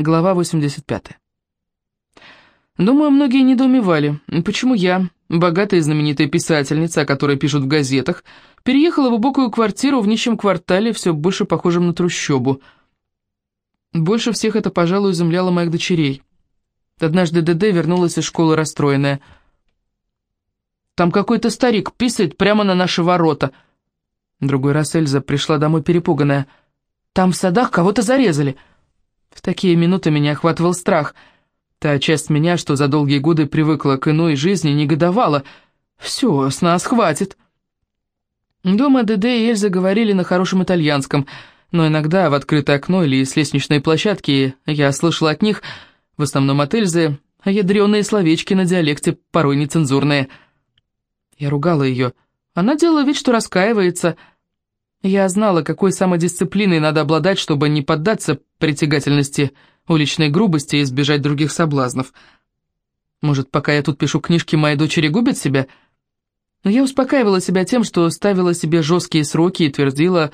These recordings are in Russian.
Глава 85. Думаю, многие недоумевали, почему я, богатая и знаменитая писательница, о которой пишут в газетах, переехала в убогую квартиру в нищем квартале, все больше похожем на трущобу. Больше всех это, пожалуй, изумляло моих дочерей. Однажды ДД вернулась из школы расстроенная. «Там какой-то старик писает прямо на наши ворота». Другой раз Эльза пришла домой перепуганная. «Там в садах кого-то зарезали». В такие минуты меня охватывал страх. Та часть меня, что за долгие годы привыкла к иной жизни, негодовала. «Все, с нас хватит». Дома ДД и Эльза говорили на хорошем итальянском, но иногда в открытое окно или с лестничной площадки я слышала от них, в основном от Эльзы, ядреные словечки на диалекте, порой нецензурные. Я ругала ее. Она делала вид, что раскаивается, — я знала, какой самодисциплиной надо обладать, чтобы не поддаться притягательности уличной грубости и избежать других соблазнов. Может, пока я тут пишу книжки, моя дочери губит себя? Но я успокаивала себя тем, что ставила себе жесткие сроки и твердила,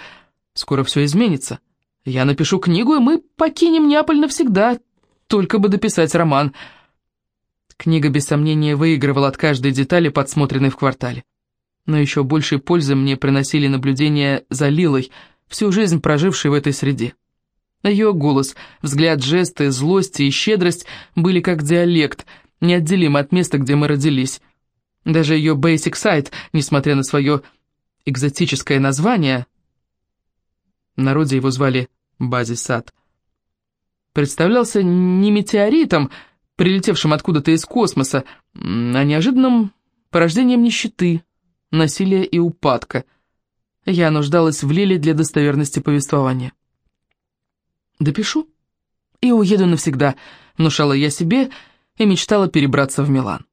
скоро все изменится. Я напишу книгу, и мы покинем Неаполь навсегда, только бы дописать роман. Книга, без сомнения, выигрывала от каждой детали, подсмотренной в квартале но еще большей пользы мне приносили наблюдения за Лилой, всю жизнь прожившей в этой среде. Ее голос, взгляд, жесты, злость и щедрость были как диалект, неотделимы от места, где мы родились. Даже ее Basic Site, несмотря на свое экзотическое название, в народе его звали Базисад, представлялся не метеоритом, прилетевшим откуда-то из космоса, а неожиданным порождением нищеты, насилия и упадка. Я нуждалась в Лиле для достоверности повествования. «Допишу и уеду навсегда», — внушала я себе и мечтала перебраться в Милан.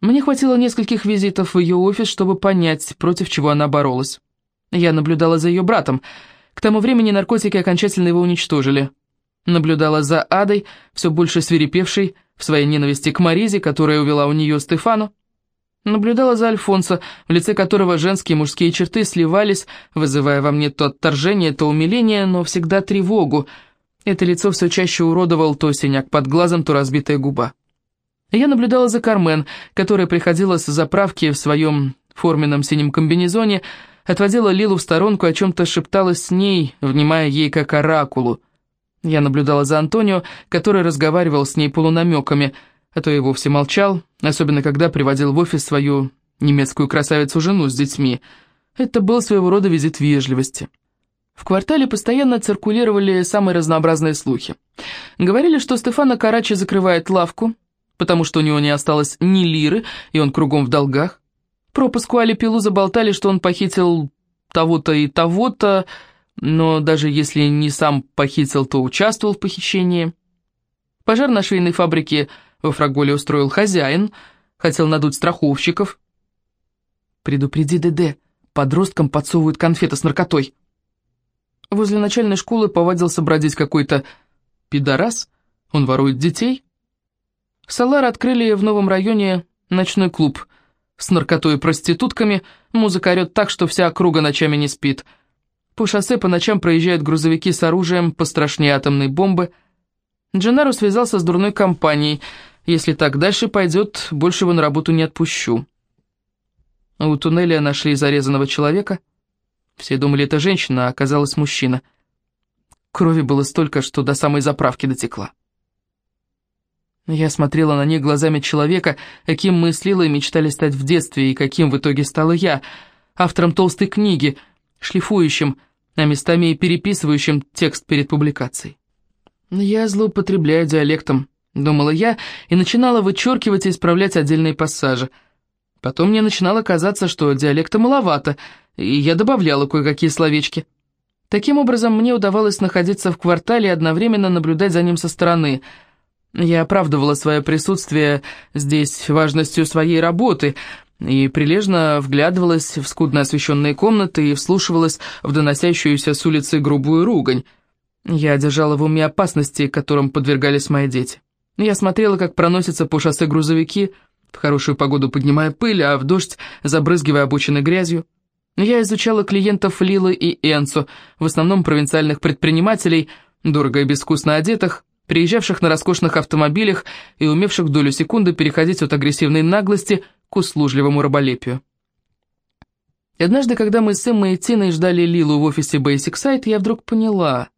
Мне хватило нескольких визитов в ее офис, чтобы понять, против чего она боролась. Я наблюдала за ее братом. К тому времени наркотики окончательно его уничтожили. Наблюдала за Адой, все больше свирепевшей в своей ненависти к Маризе, которая увела у нее Стефану. Наблюдала за Альфонсо, в лице которого женские и мужские черты сливались, вызывая во мне то отторжение, то умиление, но всегда тревогу. Это лицо все чаще уродовал то синяк под глазом, то разбитая губа. Я наблюдала за Кармен, которая приходила с заправки в своем форменном синем комбинезоне, отводила Лилу в сторонку, о чем-то шепталась с ней, внимая ей как оракулу. Я наблюдала за Антонио, который разговаривал с ней полунамеками – а то и вовсе молчал, особенно когда приводил в офис свою немецкую красавицу-жену с детьми. Это был своего рода визит вежливости. В квартале постоянно циркулировали самые разнообразные слухи. Говорили, что Стефано Карачи закрывает лавку, потому что у него не осталось ни лиры, и он кругом в долгах. Про Паскуале Пилу заболтали, что он похитил того-то и того-то, но даже если не сам похитил, то участвовал в похищении. Пожар на швейной фабрике – во Фраголе устроил хозяин, хотел надуть страховщиков. «Предупреди ДД, подросткам подсовывают конфеты с наркотой». Возле начальной школы повадился бродить какой-то пидорас, он ворует детей. Салар открыли в новом районе ночной клуб с наркотой и проститутками, музыка орет так, что вся округа ночами не спит. По шоссе по ночам проезжают грузовики с оружием, пострашнее атомной бомбы. Дженаро связался с дурной компанией – если так дальше пойдет, больше его на работу не отпущу. У туннеля нашли зарезанного человека. Все думали, это женщина, а оказалась мужчина. Крови было столько, что до самой заправки дотекла. Я смотрела на них глазами человека, каким мы с Лилой мечтали стать в детстве, и каким в итоге стала я, автором толстой книги, шлифующим, а местами и переписывающим текст перед публикацией. Я злоупотребляю диалектом, Думала я и начинала вычеркивать и исправлять отдельные пассажи. Потом мне начинало казаться, что диалекта маловато, и я добавляла кое-какие словечки. Таким образом, мне удавалось находиться в квартале и одновременно наблюдать за ним со стороны. Я оправдывала свое присутствие здесь важностью своей работы и прилежно вглядывалась в скудно освещенные комнаты и вслушивалась в доносящуюся с улицы грубую ругань. Я держала в уме опасности, которым подвергались мои дети. Я смотрела, как проносятся по шоссе грузовики, в хорошую погоду поднимая пыль, а в дождь забрызгивая обочины грязью. Я изучала клиентов Лилы и Энсо, в основном провинциальных предпринимателей, дорого и безвкусно одетых, приезжавших на роскошных автомобилях и умевших долю секунды переходить от агрессивной наглости к услужливому раболепию. И однажды, когда мы с Эммой и Тиной ждали Лилу в офисе Basic Site, я вдруг поняла.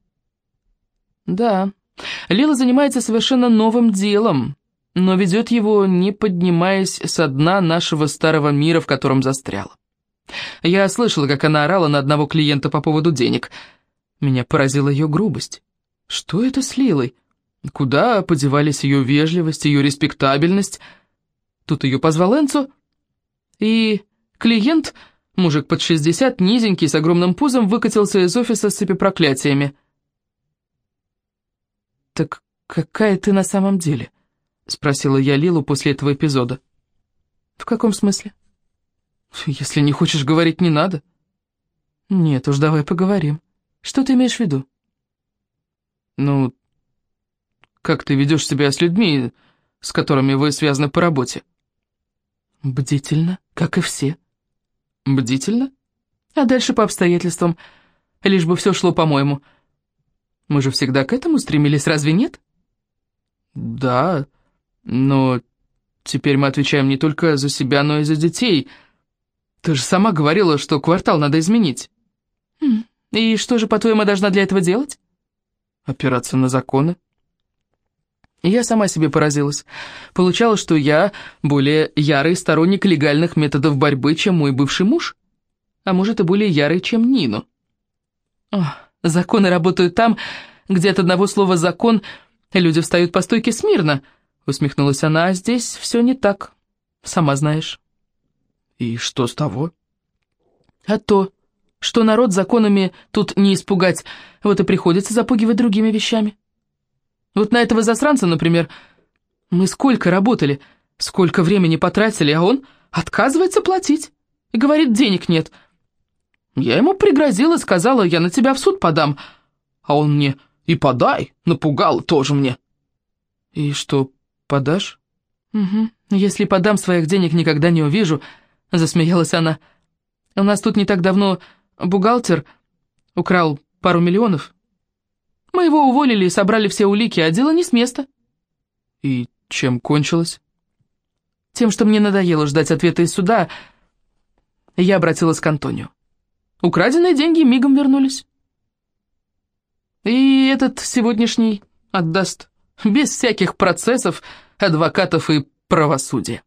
Да, Лила занимается совершенно новым делом, но ведет его, не поднимаясь со дна нашего старого мира, в котором застряла. Я слышала, как она орала на одного клиента по поводу денег. Меня поразила ее грубость. Что это с Лилой? Куда подевались ее вежливость, ее респектабельность? Тут ее позвал Энцо, и клиент, мужик под 60, низенький, с огромным пузом, выкатился из офиса с проклятиями. «Так какая ты на самом деле?» — спросила я Лилу после этого эпизода. «В каком смысле?» «Если не хочешь говорить, не надо». «Нет уж, давай поговорим. Что ты имеешь в виду?» «Ну, как ты ведешь себя с людьми, с которыми вы связаны по работе?» «Бдительно, как и все». «Бдительно?» «А дальше по обстоятельствам, лишь бы все шло по-моему». Мы же всегда к этому стремились, разве нет? Да, но теперь мы отвечаем не только за себя, но и за детей. Ты же сама говорила, что квартал надо изменить. Хм, и что же, по-твоему, должна для этого делать? Опираться на законы. Я сама себе поразилась. Получалось, что я более ярый сторонник легальных методов борьбы, чем мой бывший муж. А может, и более ярый, чем Нину. Ох. Законы работают там, где от одного слова «закон» люди встают по стойке смирно», — усмехнулась она, — «а здесь все не так, сама знаешь». «И что с того?» «А то, что народ законами тут не испугать, вот и приходится запугивать другими вещами. Вот на этого засранца, например, мы сколько работали, сколько времени потратили, а он отказывается платить и говорит, денег нет». Я ему пригрозила, сказала, я на тебя в суд подам. А он мне и подай, напугал тоже мне. И что, подашь? Угу, если подам, своих денег никогда не увижу, засмеялась она. У нас тут не так давно бухгалтер украл пару миллионов. Мы его уволили и собрали все улики, а дело не с места. И чем кончилось? Тем, что мне надоело ждать ответа из суда, я обратилась к Антонию. Украденные деньги мигом вернулись. И этот сегодняшний отдаст, без всяких процессов, адвокатов и правосудия.